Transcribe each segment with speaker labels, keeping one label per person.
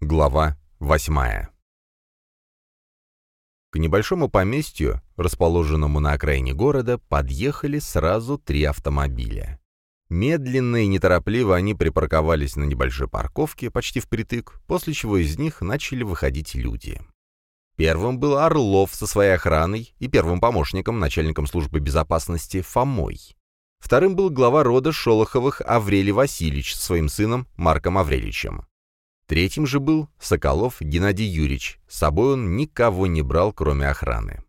Speaker 1: Глава восьмая К небольшому поместью, расположенному на окраине города, подъехали сразу три автомобиля. Медленно и неторопливо они припарковались на небольшой парковке, почти впритык, после чего из них начали выходить люди. Первым был Орлов со своей охраной и первым помощником, начальником службы безопасности Фомой. Вторым был глава рода Шолоховых Аврелий Васильевич со своим сыном Марком Авреличем. Третьим же был Соколов Геннадий Юрьевич. С собой он никого не брал, кроме охраны.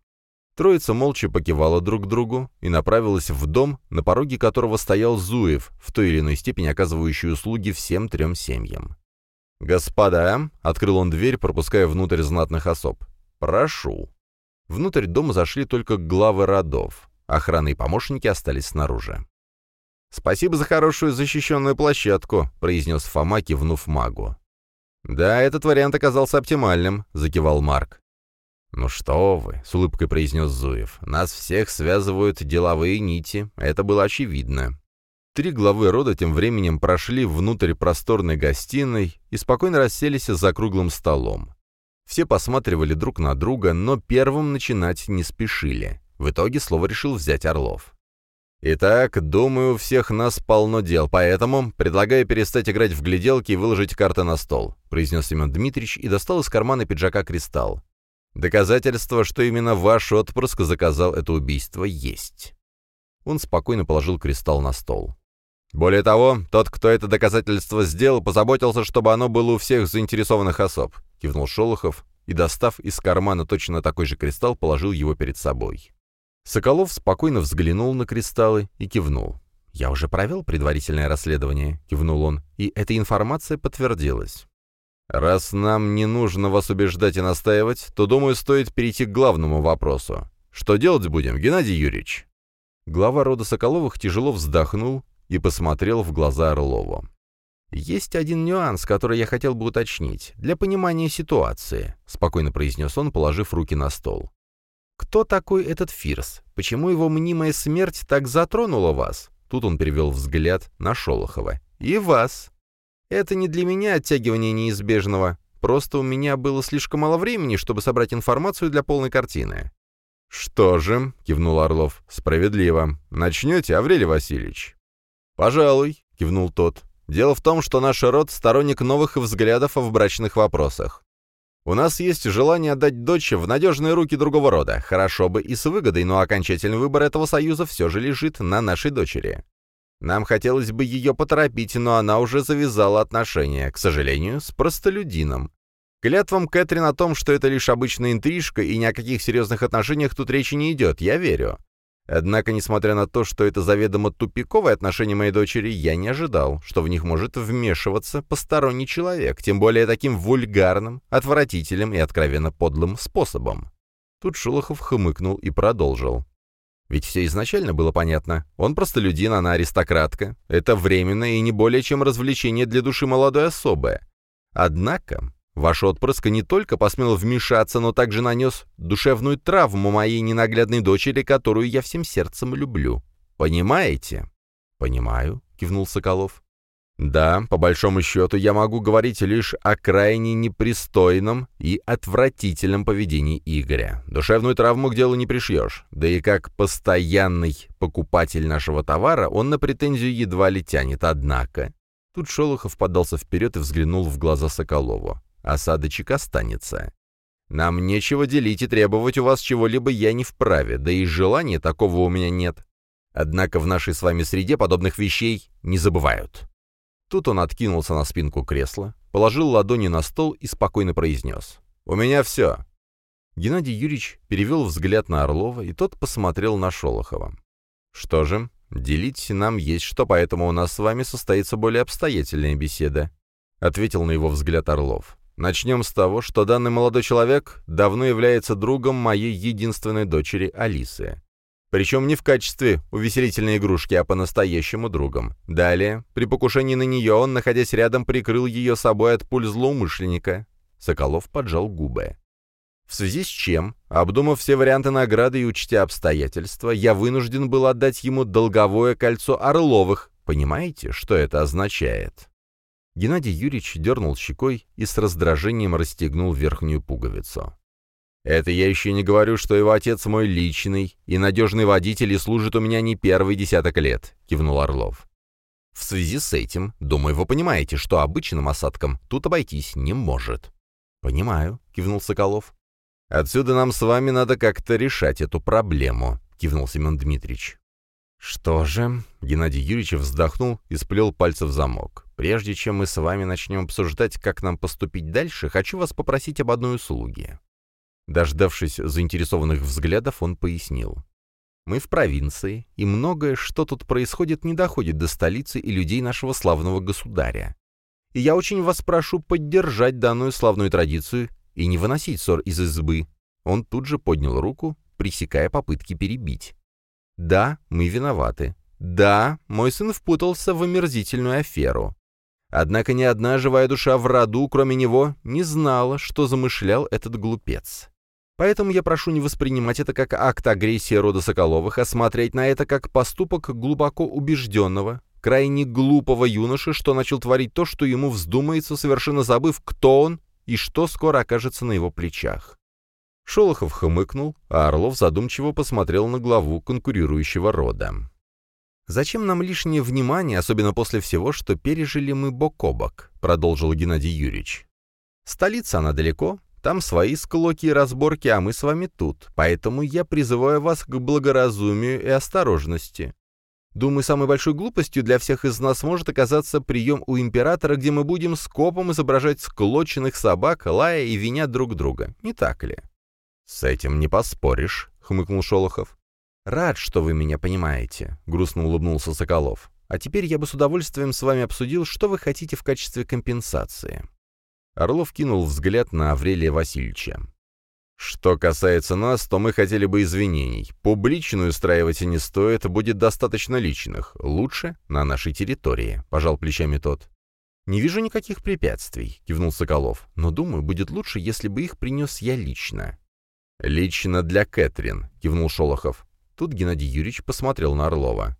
Speaker 1: Троица молча покивала друг другу и направилась в дом, на пороге которого стоял Зуев, в той или иной степени оказывающий услуги всем трем семьям. «Господа!» — открыл он дверь, пропуская внутрь знатных особ. «Прошу». Внутрь дома зашли только главы родов. Охрана и помощники остались снаружи. «Спасибо за хорошую защищенную площадку», — произнес Фома, кивнув магу. «Да, этот вариант оказался оптимальным», — закивал Марк. «Ну что вы», — с улыбкой произнес Зуев, — «нас всех связывают деловые нити, это было очевидно». Три главы рода тем временем прошли внутрь просторной гостиной и спокойно расселись за круглым столом. Все посматривали друг на друга, но первым начинать не спешили. В итоге слово решил взять Орлов. «Итак, думаю, у всех нас полно дел, поэтому предлагаю перестать играть в гляделки и выложить карты на стол», произнес Семен Дмитриевич и достал из кармана пиджака кристалл. «Доказательство, что именно ваш отпрыск заказал это убийство, есть». Он спокойно положил кристалл на стол. «Более того, тот, кто это доказательство сделал, позаботился, чтобы оно было у всех заинтересованных особ», кивнул Шолохов и, достав из кармана точно такой же кристалл, положил его перед собой. Соколов спокойно взглянул на кристаллы и кивнул. «Я уже провел предварительное расследование», — кивнул он, — «и эта информация подтвердилась». «Раз нам не нужно вас убеждать и настаивать, то, думаю, стоит перейти к главному вопросу. Что делать будем, Геннадий Юрьевич?» Глава рода Соколовых тяжело вздохнул и посмотрел в глаза Орлову. «Есть один нюанс, который я хотел бы уточнить, для понимания ситуации», — спокойно произнес он, положив руки на стол. «Кто такой этот Фирс? Почему его мнимая смерть так затронула вас?» Тут он перевел взгляд на Шолохова. «И вас. Это не для меня оттягивание неизбежного. Просто у меня было слишком мало времени, чтобы собрать информацию для полной картины». «Что же», — кивнул Орлов, — «справедливо. Начнете, Аврелий Васильевич?» «Пожалуй», — кивнул тот. «Дело в том, что наш род — сторонник новых взглядов в брачных вопросах. У нас есть желание отдать дочь в надежные руки другого рода. Хорошо бы и с выгодой, но окончательный выбор этого союза все же лежит на нашей дочери. Нам хотелось бы ее поторопить, но она уже завязала отношения, к сожалению, с простолюдином. Клятвам Кэтрин о том, что это лишь обычная интрижка и ни о каких серьезных отношениях тут речи не идет, я верю. Однако, несмотря на то, что это заведомо тупиковое отношение моей дочери, я не ожидал, что в них может вмешиваться посторонний человек, тем более таким вульгарным, отвратительным и откровенно подлым способом. Тут Шулохов хмыкнул и продолжил. Ведь все изначально было понятно. Он простолюдин, она аристократка. Это временное и не более чем развлечение для души молодой особы. Однако, Ваш отпрыск не только посмел вмешаться, но также нанес душевную травму моей ненаглядной дочери, которую я всем сердцем люблю. Понимаете?» «Понимаю», — кивнул Соколов. «Да, по большому счету, я могу говорить лишь о крайне непристойном и отвратительном поведении Игоря. Душевную травму к делу не пришьешь. Да и как постоянный покупатель нашего товара он на претензию едва ли тянет, однако...» Тут Шолохов подался вперед и взглянул в глаза Соколову осадочек останется. Нам нечего делить и требовать у вас чего-либо я не вправе, да и желания такого у меня нет. Однако в нашей с вами среде подобных вещей не забывают». Тут он откинулся на спинку кресла, положил ладони на стол и спокойно произнес. «У меня все». Геннадий Юрьевич перевел взгляд на Орлова, и тот посмотрел на Шолохова. «Что же, делить нам есть что, поэтому у нас с вами состоится более обстоятельная беседа», — ответил на его взгляд Орлов. Начнем с того, что данный молодой человек давно является другом моей единственной дочери Алисы. Причем не в качестве увеселительной игрушки, а по-настоящему другом. Далее, при покушении на нее он, находясь рядом, прикрыл ее собой от пуль злоумышленника. Соколов поджал губы. В связи с чем, обдумав все варианты награды и учтя обстоятельства, я вынужден был отдать ему долговое кольцо Орловых. Понимаете, что это означает? Геннадий Юрьевич дернул щекой и с раздражением расстегнул верхнюю пуговицу. «Это я еще не говорю, что его отец мой личный и надежный водитель и служит у меня не первый десяток лет», — кивнул Орлов. «В связи с этим, думаю, вы понимаете, что обычным осадком тут обойтись не может». «Понимаю», — кивнул Соколов. «Отсюда нам с вами надо как-то решать эту проблему», — кивнул Семен Дмитриевич. «Что же?» — Геннадий Юрьевич вздохнул и сплел пальцы в замок. «Прежде чем мы с вами начнем обсуждать, как нам поступить дальше, хочу вас попросить об одной услуге». Дождавшись заинтересованных взглядов, он пояснил. «Мы в провинции, и многое, что тут происходит, не доходит до столицы и людей нашего славного государя. И я очень вас прошу поддержать данную славную традицию и не выносить ссор из избы». Он тут же поднял руку, пресекая попытки перебить. Да, мы виноваты. Да, мой сын впутался в омерзительную аферу. Однако ни одна живая душа в роду, кроме него, не знала, что замышлял этот глупец. Поэтому я прошу не воспринимать это как акт агрессии рода Соколовых, а смотреть на это как поступок глубоко убежденного, крайне глупого юноши, что начал творить то, что ему вздумается, совершенно забыв, кто он и что скоро окажется на его плечах. Шолохов хмыкнул, а Орлов задумчиво посмотрел на главу конкурирующего рода. «Зачем нам лишнее внимание, особенно после всего, что пережили мы бок о бок?» — продолжил Геннадий Юрьевич. «Столица она далеко, там свои склоки и разборки, а мы с вами тут, поэтому я призываю вас к благоразумию и осторожности. Думаю, самой большой глупостью для всех из нас может оказаться прием у императора, где мы будем скопом изображать склоченных собак, лая и виня друг друга, не так ли?» «С этим не поспоришь», — хмыкнул Шолохов. «Рад, что вы меня понимаете», — грустно улыбнулся Соколов. «А теперь я бы с удовольствием с вами обсудил, что вы хотите в качестве компенсации». Орлов кинул взгляд на Аврелия Васильевича. «Что касается нас, то мы хотели бы извинений. Публичную устраивать не стоит, будет достаточно личных. Лучше на нашей территории», — пожал плечами тот. «Не вижу никаких препятствий», — кивнул Соколов. «Но думаю, будет лучше, если бы их принес я лично. «Лично для Кэтрин», — кивнул Шолохов. Тут Геннадий Юрьевич посмотрел на Орлова.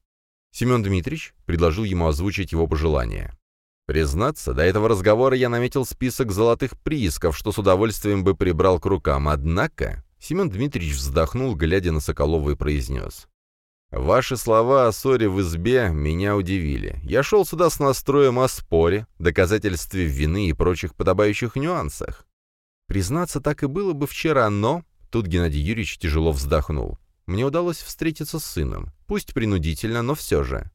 Speaker 1: Семен Дмитриевич предложил ему озвучить его пожелания. Признаться, до этого разговора я наметил список золотых приисков, что с удовольствием бы прибрал к рукам, однако... Семен Дмитриевич вздохнул, глядя на Соколова и произнес. «Ваши слова о ссоре в избе меня удивили. Я шел сюда с настроем о споре, доказательстве вины и прочих подобающих нюансах. Признаться, так и было бы вчера, но Тут Геннадий Юрьевич тяжело вздохнул. Мне удалось встретиться с сыном. Пусть принудительно, но все же.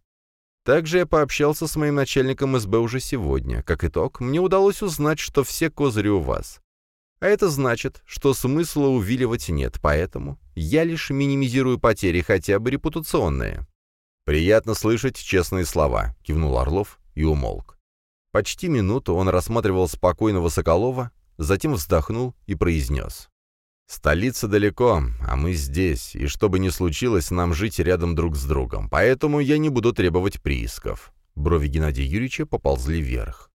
Speaker 1: Также я пообщался с моим начальником СБ уже сегодня. Как итог, мне удалось узнать, что все козыри у вас. А это значит, что смысла увиливать нет, поэтому я лишь минимизирую потери, хотя бы репутационные. «Приятно слышать честные слова», — кивнул Орлов и умолк. Почти минуту он рассматривал спокойного Соколова, затем вздохнул и произнес. Столица далеко, а мы здесь, и что бы ни случилось, нам жить рядом друг с другом, поэтому я не буду требовать приисков». Брови Геннадия Юрьевича поползли вверх.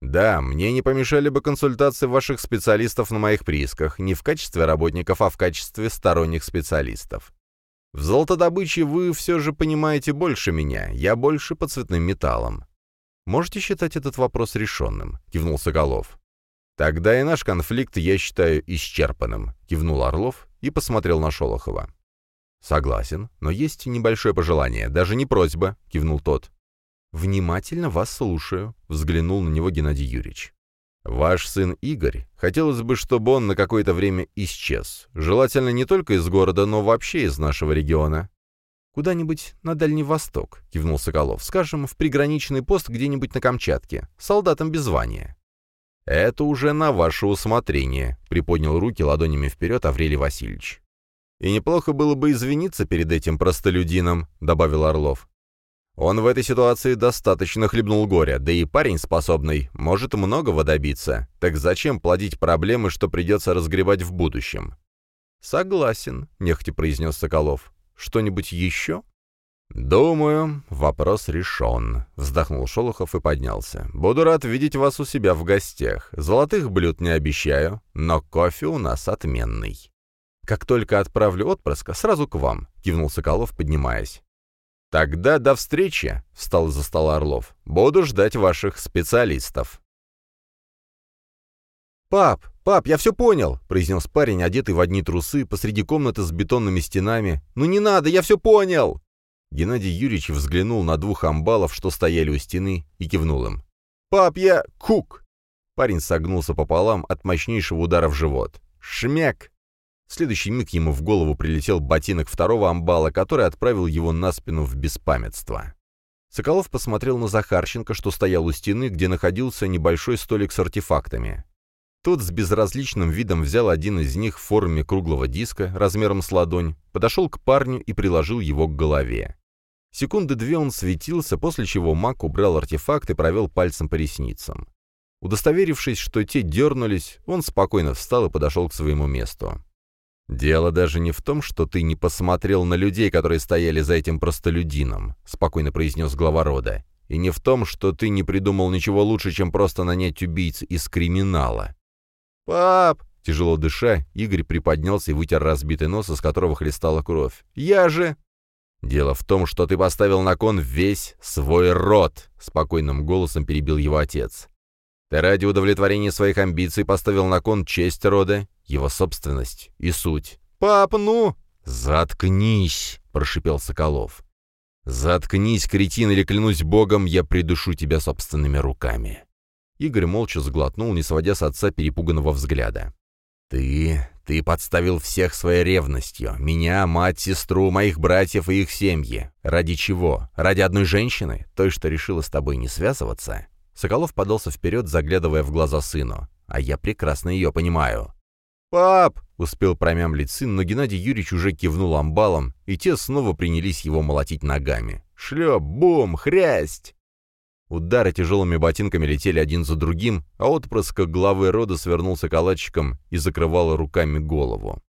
Speaker 1: «Да, мне не помешали бы консультации ваших специалистов на моих приисках, не в качестве работников, а в качестве сторонних специалистов. В золотодобыче вы все же понимаете больше меня, я больше по цветным металлам. Можете считать этот вопрос решенным?» — кивнул Соколов. «Тогда и наш конфликт я считаю исчерпанным», — кивнул Орлов и посмотрел на Шолохова. «Согласен, но есть небольшое пожелание, даже не просьба», — кивнул тот. «Внимательно вас слушаю», — взглянул на него Геннадий Юрьевич. «Ваш сын Игорь, хотелось бы, чтобы он на какое-то время исчез. Желательно не только из города, но вообще из нашего региона». «Куда-нибудь на Дальний Восток», — кивнул Соколов. «Скажем, в приграничный пост где-нибудь на Камчатке. Солдатам без звания». «Это уже на ваше усмотрение», — приподнял руки ладонями вперед Аврелий Васильевич. «И неплохо было бы извиниться перед этим простолюдином», — добавил Орлов. «Он в этой ситуации достаточно хлебнул горя, да и парень способный, может многого добиться. Так зачем плодить проблемы, что придется разгребать в будущем?» «Согласен», — нехотя произнес Соколов. «Что-нибудь еще?» «Думаю, вопрос решен», — вздохнул Шолохов и поднялся. «Буду рад видеть вас у себя в гостях. Золотых блюд не обещаю, но кофе у нас отменный». «Как только отправлю отпрыска, сразу к вам», — кивнул Соколов, поднимаясь. «Тогда до встречи», — встал из-за стола Орлов. «Буду ждать ваших специалистов».
Speaker 2: «Пап, пап, я все понял», — произнес парень, одетый в одни трусы, посреди комнаты с бетонными стенами. «Ну не надо, я все понял!»
Speaker 1: Геннадий Юрьевич взглянул на двух амбалов, что стояли у стены, и кивнул им.
Speaker 2: «Пап, я... Кук!»
Speaker 1: Парень согнулся пополам от мощнейшего удара в живот. «Шмяк!» В следующий миг ему в голову прилетел ботинок второго амбала, который отправил его на спину в беспамятство. Соколов посмотрел на Захарченко, что стоял у стены, где находился небольшой столик с артефактами. Тот с безразличным видом взял один из них в форме круглого диска, размером с ладонь, подошел к парню и приложил его к голове. Секунды две он светился, после чего маг убрал артефакт и провел пальцем по ресницам. Удостоверившись, что те дернулись, он спокойно встал и подошел к своему месту. «Дело даже не в том, что ты не посмотрел на людей, которые стояли за этим простолюдином», — спокойно произнес глава рода, «и не в том, что ты не придумал ничего лучше, чем просто нанять убийц из криминала.
Speaker 2: «Пап!»
Speaker 1: — тяжело дыша, Игорь приподнялся и вытер разбитый нос, из которого хлестала кровь. «Я же...» «Дело в том, что ты поставил на кон весь свой род», — спокойным голосом перебил его отец. «Ты ради удовлетворения своих амбиций поставил на кон честь рода, его собственность и суть».
Speaker 2: «Пап, ну...»
Speaker 1: «Заткнись!» — прошипел Соколов. «Заткнись, кретин, или, клянусь богом, я придушу тебя собственными руками». Игорь молча сглотнул, не сводя с отца перепуганного взгляда. «Ты... ты подставил всех своей ревностью. Меня, мать, сестру, моих братьев и их семьи. Ради чего? Ради одной женщины? Той, что решила с тобой не связываться?» Соколов подался вперед, заглядывая в глаза сыну. «А я прекрасно ее понимаю».
Speaker 2: «Пап!»
Speaker 1: — успел промямлить сын, но Геннадий Юрьевич уже кивнул амбалом, и те снова принялись его молотить ногами. «Шлеп! Бум! Хрясть!» Удары тяжелыми ботинками летели один за другим, а отпрыск главы рода свернулся калачиком и закрывал руками голову.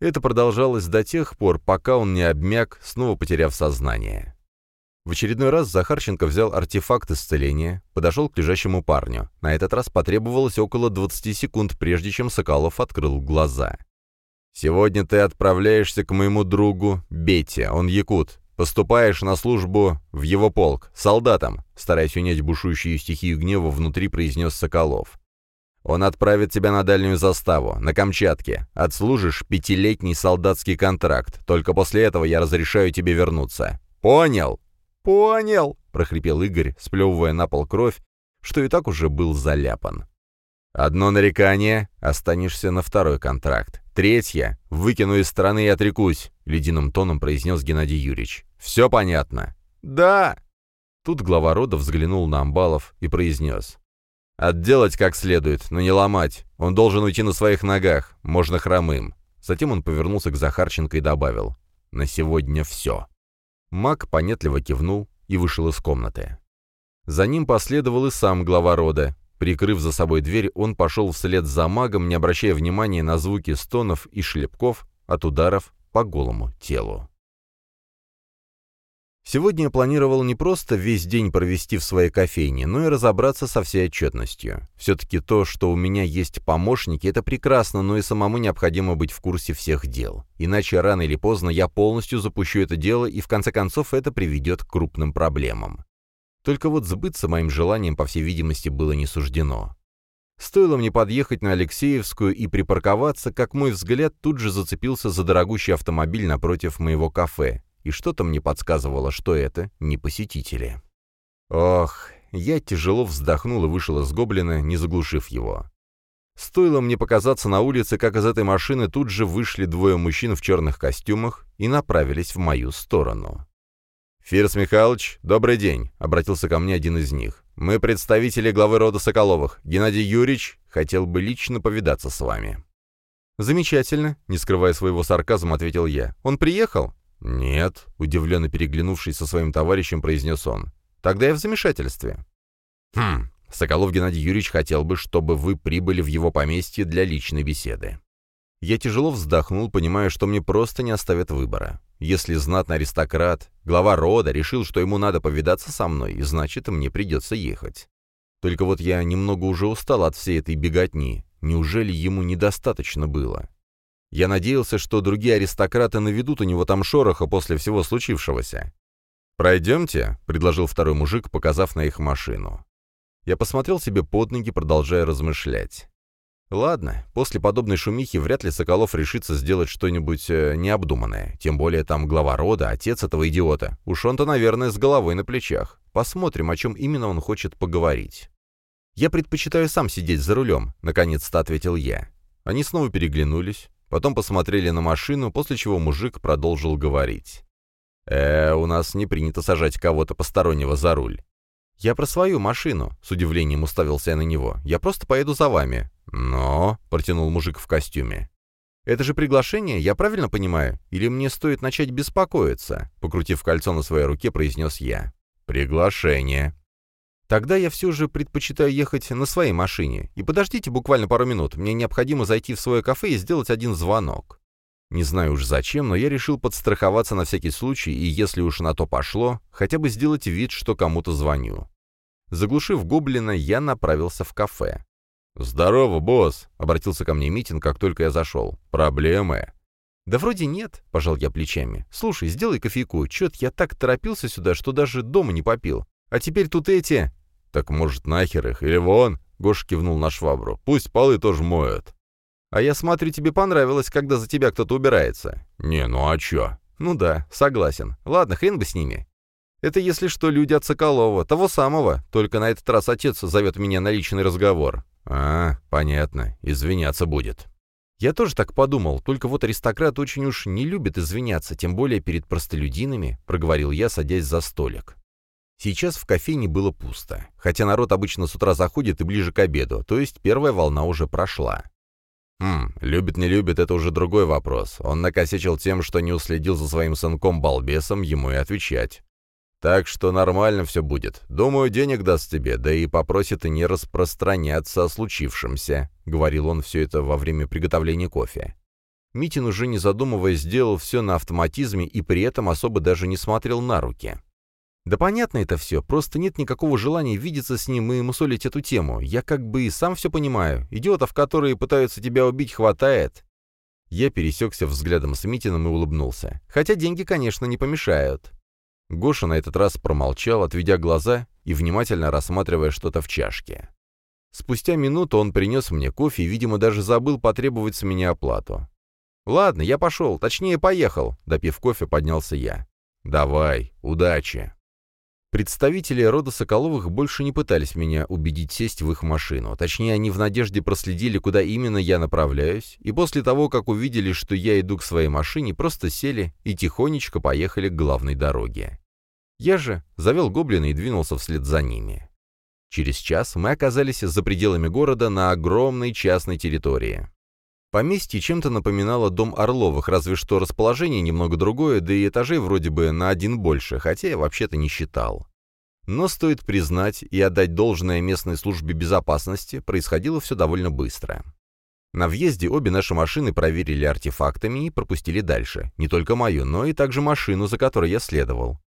Speaker 1: Это продолжалось до тех пор, пока он не обмяк, снова потеряв сознание. В очередной раз Захарченко взял артефакт исцеления, подошел к лежащему парню. На этот раз потребовалось около 20 секунд, прежде чем Соколов открыл глаза. «Сегодня ты отправляешься к моему другу Бете, он якут. Поступаешь на службу в его полк, солдатом», стараясь унять бушующую стихию гнева, внутри произнес Соколов. «Он отправит тебя на дальнюю заставу, на Камчатке. Отслужишь пятилетний солдатский контракт. Только после этого я разрешаю тебе вернуться. Понял?»
Speaker 2: «Понял!»
Speaker 1: — прохрипел Игорь, сплевывая на пол кровь, что и так уже был заляпан. «Одно нарекание — останешься на второй контракт. Третье — выкину из страны и отрекусь», — ледяным тоном произнес Геннадий Юрьевич. «Все понятно?»
Speaker 2: «Да!»
Speaker 1: Тут глава рода взглянул на Амбалов и произнес. «Отделать как следует, но не ломать. Он должен уйти на своих ногах, можно хромым». Затем он повернулся к Захарченко и добавил. «На сегодня все». Маг понятливо кивнул и вышел из комнаты. За ним последовал и сам глава рода. Прикрыв за собой дверь, он пошел вслед за магом, не обращая внимания на звуки стонов и шлепков от ударов по голому телу. Сегодня я планировал не просто весь день провести в своей кофейне, но и разобраться со всей отчетностью. Все-таки то, что у меня есть помощники, это прекрасно, но и самому необходимо быть в курсе всех дел. Иначе рано или поздно я полностью запущу это дело, и в конце концов это приведет к крупным проблемам. Только вот сбыться моим желанием, по всей видимости, было не суждено. Стоило мне подъехать на Алексеевскую и припарковаться, как мой взгляд тут же зацепился за дорогущий автомобиль напротив моего кафе, и что-то мне подсказывало, что это не посетители. Ох, я тяжело вздохнул и вышел из гоблина, не заглушив его. Стоило мне показаться на улице, как из этой машины тут же вышли двое мужчин в черных костюмах и направились в мою сторону. «Фирс Михайлович, добрый день», — обратился ко мне один из них. «Мы представители главы рода Соколовых. Геннадий Юрьевич хотел бы лично повидаться с вами». «Замечательно», — не скрывая своего сарказма, ответил я. «Он приехал?» «Нет», — удивленно переглянувшись со своим товарищем, произнес он. «Тогда я в замешательстве». «Хм, Соколов Геннадий Юрьевич хотел бы, чтобы вы прибыли в его поместье для личной беседы». Я тяжело вздохнул, понимая, что мне просто не оставят выбора. Если знатный аристократ, глава рода, решил, что ему надо повидаться со мной, значит, мне придется ехать. Только вот я немного уже устал от всей этой беготни. Неужели ему недостаточно было? Я надеялся, что другие аристократы наведут у него там шороха после всего случившегося. «Пройдемте», — предложил второй мужик, показав на их машину. Я посмотрел себе под ноги, продолжая размышлять. Ладно, после подобной шумихи вряд ли Соколов решится сделать что-нибудь э, необдуманное. Тем более там глава рода, отец этого идиота. Уж он-то, наверное, с головой на плечах. Посмотрим, о чем именно он хочет поговорить. «Я предпочитаю сам сидеть за рулем», — наконец-то ответил я. Они снова переглянулись, потом посмотрели на машину, после чего мужик продолжил говорить. «Э, у нас не принято сажать кого-то постороннего за руль. «Я про свою машину», — с удивлением уставился я на него. «Я просто поеду за вами». «Но», — протянул мужик в костюме. «Это же приглашение, я правильно понимаю? Или мне стоит начать беспокоиться?» Покрутив кольцо на своей руке, произнес я. «Приглашение». «Тогда я все же предпочитаю ехать на своей машине. И подождите буквально пару минут, мне необходимо зайти в свое кафе и сделать один звонок». Не знаю уж зачем, но я решил подстраховаться на всякий случай, и если уж на то пошло, хотя бы сделать вид, что кому-то звоню. Заглушив гоблина, я направился в кафе. «Здорово, босс!» — обратился ко мне Митин, как только я зашел. «Проблемы?» «Да вроде нет», — пожал я плечами. «Слушай, сделай кофейку. Чет я так торопился сюда, что даже дома не попил. А теперь тут эти...» «Так, может, нахер их? Или вон?» — Гоша кивнул на швабру. «Пусть полы тоже моют». А я смотрю, тебе понравилось, когда за тебя кто-то убирается. Не, ну а чё? Ну да, согласен. Ладно, хрен бы с ними. Это, если что, люди от Соколова, того самого. Только на этот раз отец зовет меня на личный разговор. А, понятно. Извиняться будет. Я тоже так подумал, только вот аристократ очень уж не любит извиняться, тем более перед простолюдинами, проговорил я, садясь за столик. Сейчас в кофейне было пусто, хотя народ обычно с утра заходит и ближе к обеду, то есть первая волна уже прошла. Хм, любит не любит, это уже другой вопрос. Он накосячил тем, что не уследил за своим сынком-балбесом, ему и отвечать. Так что нормально все будет. Думаю, денег даст тебе, да и попросит не распространяться о случившемся», — говорил он все это во время приготовления кофе. Митин уже не задумываясь сделал все на автоматизме и при этом особо даже не смотрел на руки. Да понятно это все, просто нет никакого желания видеться с ним и мусолить эту тему. Я как бы и сам все понимаю. Идиотов, которые пытаются тебя убить, хватает. Я пересекся взглядом с Митиным и улыбнулся. Хотя деньги, конечно, не помешают. Гоша на этот раз промолчал, отведя глаза и внимательно рассматривая что-то в чашке. Спустя минуту он принес мне кофе и, видимо, даже забыл потребовать с меня оплату. «Ладно, я пошел, точнее, поехал», — допив кофе, поднялся я. «Давай, удачи». Представители рода Соколовых больше не пытались меня убедить сесть в их машину. Точнее, они в надежде проследили, куда именно я направляюсь, и после того, как увидели, что я иду к своей машине, просто сели и тихонечко поехали к главной дороге. Я же завел гоблина и двинулся вслед за ними. Через час мы оказались за пределами города на огромной частной территории. Поместье чем-то напоминало дом Орловых, разве что расположение немного другое, да и этажей вроде бы на один больше, хотя я вообще-то не считал. Но стоит признать и отдать должное местной службе безопасности, происходило все довольно быстро. На въезде обе наши машины проверили артефактами и пропустили дальше. Не только мою, но и также машину, за которой я следовал.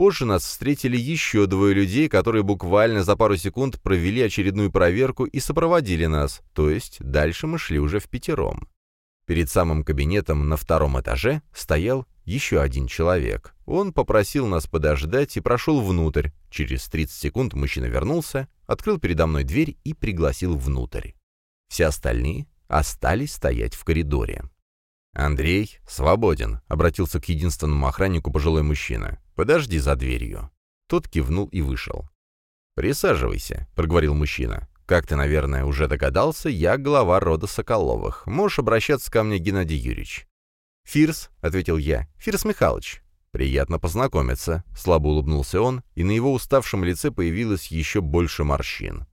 Speaker 1: Позже нас встретили еще двое людей, которые буквально за пару секунд провели очередную проверку и сопроводили нас, то есть дальше мы шли уже в пятером. Перед самым кабинетом на втором этаже стоял еще один человек. Он попросил нас подождать и прошел внутрь. Через 30 секунд мужчина вернулся, открыл передо мной дверь и пригласил внутрь. Все остальные остались стоять в коридоре. «Андрей свободен», — обратился к единственному охраннику пожилой мужчина. «Подожди за дверью». Тот кивнул и вышел. «Присаживайся», — проговорил мужчина. «Как ты, наверное, уже догадался, я глава рода Соколовых. Можешь обращаться ко мне, Геннадий Юрьевич». «Фирс», — ответил я. «Фирс Михайлович». «Приятно познакомиться», — слабо улыбнулся он, и на его уставшем лице появилось еще больше морщин.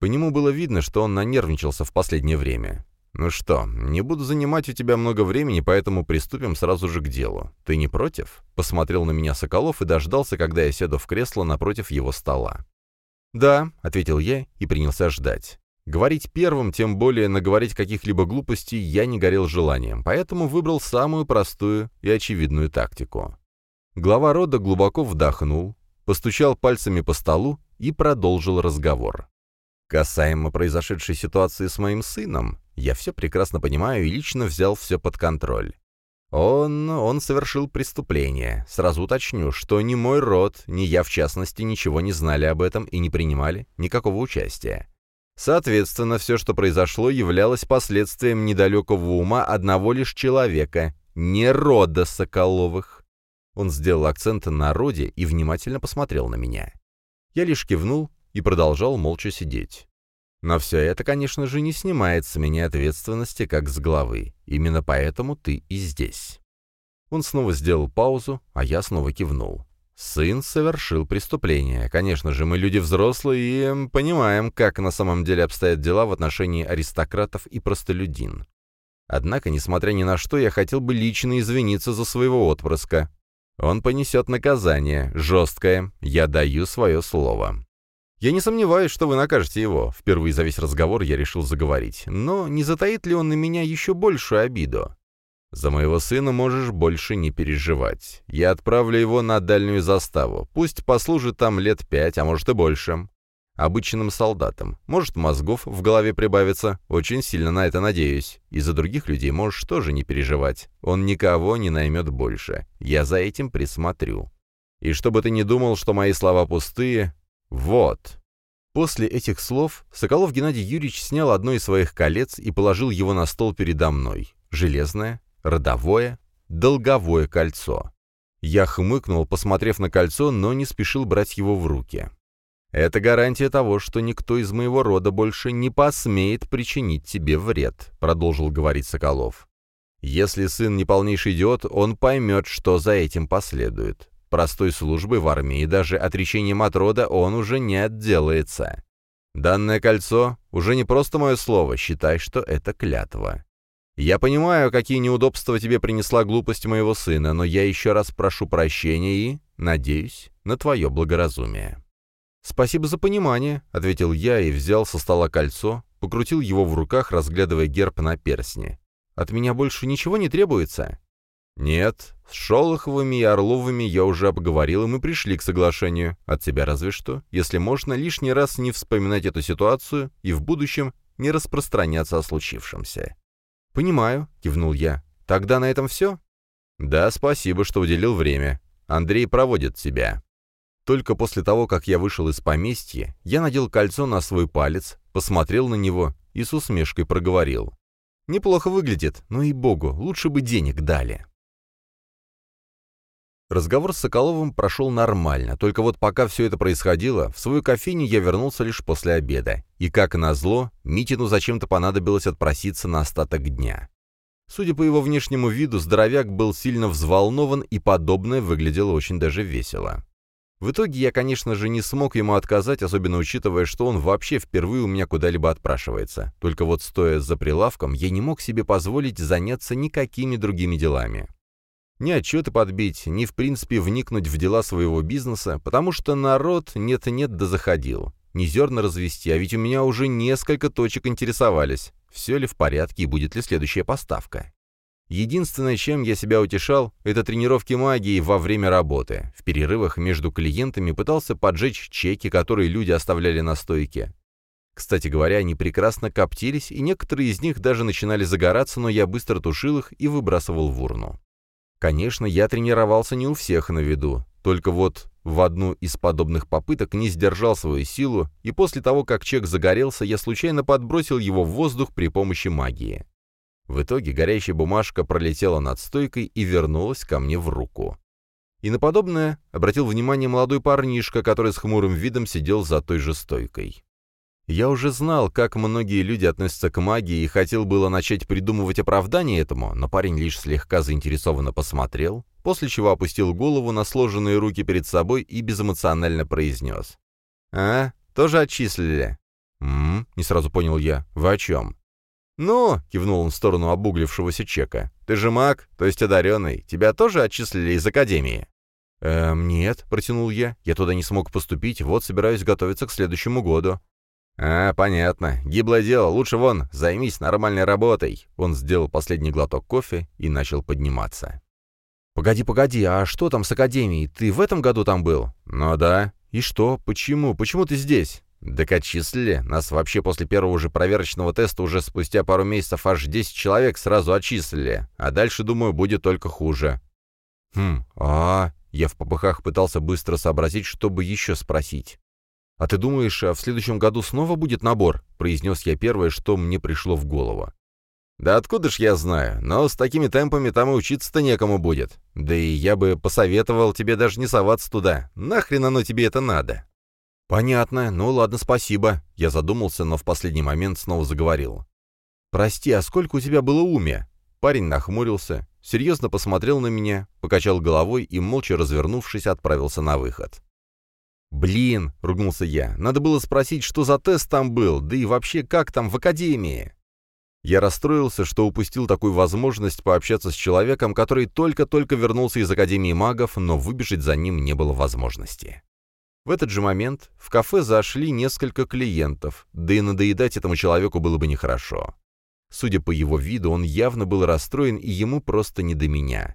Speaker 1: По нему было видно, что он нанервничался в последнее время. «Ну что, не буду занимать у тебя много времени, поэтому приступим сразу же к делу. Ты не против?» Посмотрел на меня Соколов и дождался, когда я сяду в кресло напротив его стола. «Да», — ответил я и принялся ждать. Говорить первым, тем более наговорить каких-либо глупостей, я не горел желанием, поэтому выбрал самую простую и очевидную тактику. Глава рода глубоко вдохнул, постучал пальцами по столу и продолжил разговор. Касаемо произошедшей ситуации с моим сыном, я все прекрасно понимаю и лично взял все под контроль. Он... он совершил преступление. Сразу уточню, что ни мой род, ни я в частности ничего не знали об этом и не принимали никакого участия. Соответственно, все, что произошло, являлось последствием недалекого ума одного лишь человека, не рода Соколовых. Он сделал акцент на роде и внимательно посмотрел на меня. Я лишь кивнул и продолжал молча сидеть. Но все это, конечно же, не снимает с меня ответственности как с главы. Именно поэтому ты и здесь. Он снова сделал паузу, а я снова кивнул. Сын совершил преступление. Конечно же, мы люди взрослые и понимаем, как на самом деле обстоят дела в отношении аристократов и простолюдин. Однако, несмотря ни на что, я хотел бы лично извиниться за своего отпрыска. Он понесет наказание, жесткое, я даю свое слово. Я не сомневаюсь, что вы накажете его. Впервые за весь разговор я решил заговорить. Но не затаит ли он на меня еще большую обиду? За моего сына можешь больше не переживать. Я отправлю его на дальнюю заставу. Пусть послужит там лет пять, а может и больше. Обычным солдатам. Может, мозгов в голове прибавится. Очень сильно на это надеюсь. И за других людей можешь тоже не переживать. Он никого не наймет больше. Я за этим присмотрю. И чтобы ты не думал, что мои слова пустые, «Вот». После этих слов Соколов Геннадий Юрьевич снял одно из своих колец и положил его на стол передо мной. Железное, родовое, долговое кольцо. Я хмыкнул, посмотрев на кольцо, но не спешил брать его в руки. «Это гарантия того, что никто из моего рода больше не посмеет причинить тебе вред», — продолжил говорить Соколов. «Если сын не полнейший идиот, он поймет, что за этим последует. Простой службы в армии и даже отречением от рода он уже не отделается. Данное кольцо уже не просто мое слово, считай, что это клятва. Я понимаю, какие неудобства тебе принесла глупость моего сына, но я еще раз прошу прощения и, надеюсь, на твое благоразумие». «Спасибо за понимание», — ответил я и взял со стола кольцо, покрутил его в руках, разглядывая герб на перстне. «От меня больше ничего не требуется?» «Нет, с Шолоховыми и Орловыми я уже обговорил, и мы пришли к соглашению. От тебя разве что, если можно, лишний раз не вспоминать эту ситуацию и в будущем не распространяться о случившемся». «Понимаю», — кивнул я. «Тогда на этом все?» «Да, спасибо, что уделил время. Андрей проводит тебя». Только после того, как я вышел из поместья, я надел кольцо на свой палец, посмотрел на него и с усмешкой проговорил. «Неплохо выглядит, но и богу, лучше бы денег дали». Разговор с Соколовым прошел нормально, только вот пока все это происходило, в свою кофейню я вернулся лишь после обеда. И, как назло, Митину зачем-то понадобилось отпроситься на остаток дня. Судя по его внешнему виду, здоровяк был сильно взволнован, и подобное выглядело очень даже весело. В итоге я, конечно же, не смог ему отказать, особенно учитывая, что он вообще впервые у меня куда-либо отпрашивается. Только вот стоя за прилавком, я не мог себе позволить заняться никакими другими делами ни отчеты подбить, ни в принципе вникнуть в дела своего бизнеса, потому что народ нет-нет да заходил. Не зерна развести, а ведь у меня уже несколько точек интересовались, все ли в порядке и будет ли следующая поставка. Единственное, чем я себя утешал, это тренировки магии во время работы. В перерывах между клиентами пытался поджечь чеки, которые люди оставляли на стойке. Кстати говоря, они прекрасно коптились, и некоторые из них даже начинали загораться, но я быстро тушил их и выбрасывал в урну. Конечно, я тренировался не у всех на виду, только вот в одну из подобных попыток не сдержал свою силу, и после того, как чек загорелся, я случайно подбросил его в воздух при помощи магии. В итоге горящая бумажка пролетела над стойкой и вернулась ко мне в руку. И на подобное обратил внимание молодой парнишка, который с хмурым видом сидел за той же стойкой. Я уже знал, как многие люди относятся к магии, и хотел было начать придумывать оправдание этому, но парень лишь слегка заинтересованно посмотрел, после чего опустил голову на сложенные руки перед собой и безэмоционально произнес. «А, тоже отчислили?» «М-м», не сразу понял я. «Вы о чем?» «Ну», — кивнул он в сторону обуглившегося чека, — «ты же маг, то есть одаренный. Тебя тоже отчислили из академии?» «Эм, нет», — протянул я. «Я туда не смог поступить, вот собираюсь готовиться к следующему году». «А, понятно. Гиблое дело. Лучше вон, займись нормальной работой». Он сделал последний глоток кофе и начал подниматься. «Погоди, погоди, а что там с Академией? Ты в этом году там был?» «Ну да. И что? Почему? Почему ты здесь? Так отчислили. Нас вообще после первого же проверочного теста уже спустя пару месяцев аж 10 человек сразу отчислили. А дальше, думаю, будет только хуже.
Speaker 2: Хм, а, Я в попыхах пытался быстро сообразить, чтобы еще спросить. «А ты думаешь, а в следующем году снова будет набор?» — произнес я первое, что мне пришло в голову.
Speaker 1: «Да откуда ж я знаю, но с такими темпами там и учиться-то некому будет. Да и я бы посоветовал тебе даже не соваться туда. Нахрен оно тебе это надо?»
Speaker 2: «Понятно. Ну ладно, спасибо». Я задумался, но в последний момент снова заговорил. «Прости, а сколько у тебя было умя?» Парень нахмурился, серьезно посмотрел на меня, покачал головой и, молча развернувшись, отправился на выход. «Блин!» — ругнулся я. «Надо было спросить, что за тест там был, да и вообще как там в академии?» Я расстроился, что упустил такую возможность пообщаться с человеком, который только-только вернулся из Академии магов, но выбежать за ним не было возможности. В этот же момент в кафе зашли несколько клиентов, да и надоедать этому человеку было бы нехорошо. Судя по его виду, он явно был расстроен, и ему просто не до меня.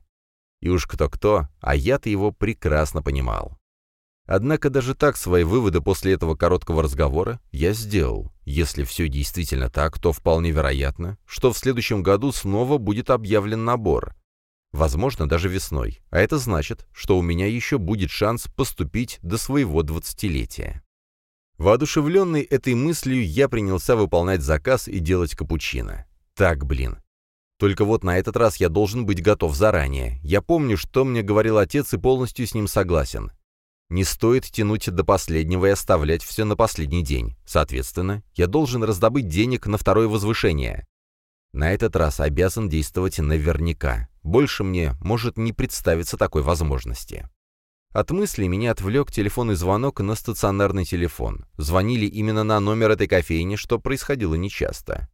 Speaker 2: И уж кто-кто, а я-то его прекрасно понимал. Однако даже так свои выводы после этого короткого разговора я сделал. Если все действительно так, то вполне вероятно, что в следующем году снова будет объявлен набор. Возможно, даже весной. А это значит, что у меня еще будет шанс поступить до своего двадцатилетия. Воодушевленный этой мыслью, я принялся выполнять заказ и делать капучино. Так, блин. Только вот на этот раз я должен быть готов заранее. Я помню, что мне говорил отец и полностью с ним согласен. Не стоит тянуть до последнего и оставлять все на последний день. Соответственно, я должен раздобыть денег на второе возвышение. На этот раз обязан действовать наверняка. Больше мне может не представиться такой возможности. От мысли меня отвлек телефонный звонок на стационарный телефон. Звонили именно на номер этой кофейни, что происходило нечасто.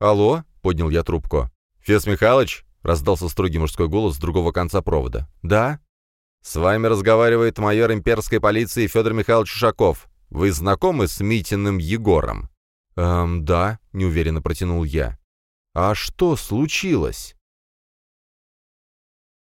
Speaker 2: «Алло?» — поднял я трубку. «Фес Михайлович?» — раздался строгий мужской голос с другого конца провода. «Да?» «С вами разговаривает майор имперской полиции Федор Михайлович Ушаков. Вы знакомы с Митиным Егором?» «Эм, да», — неуверенно протянул я. «А что случилось?»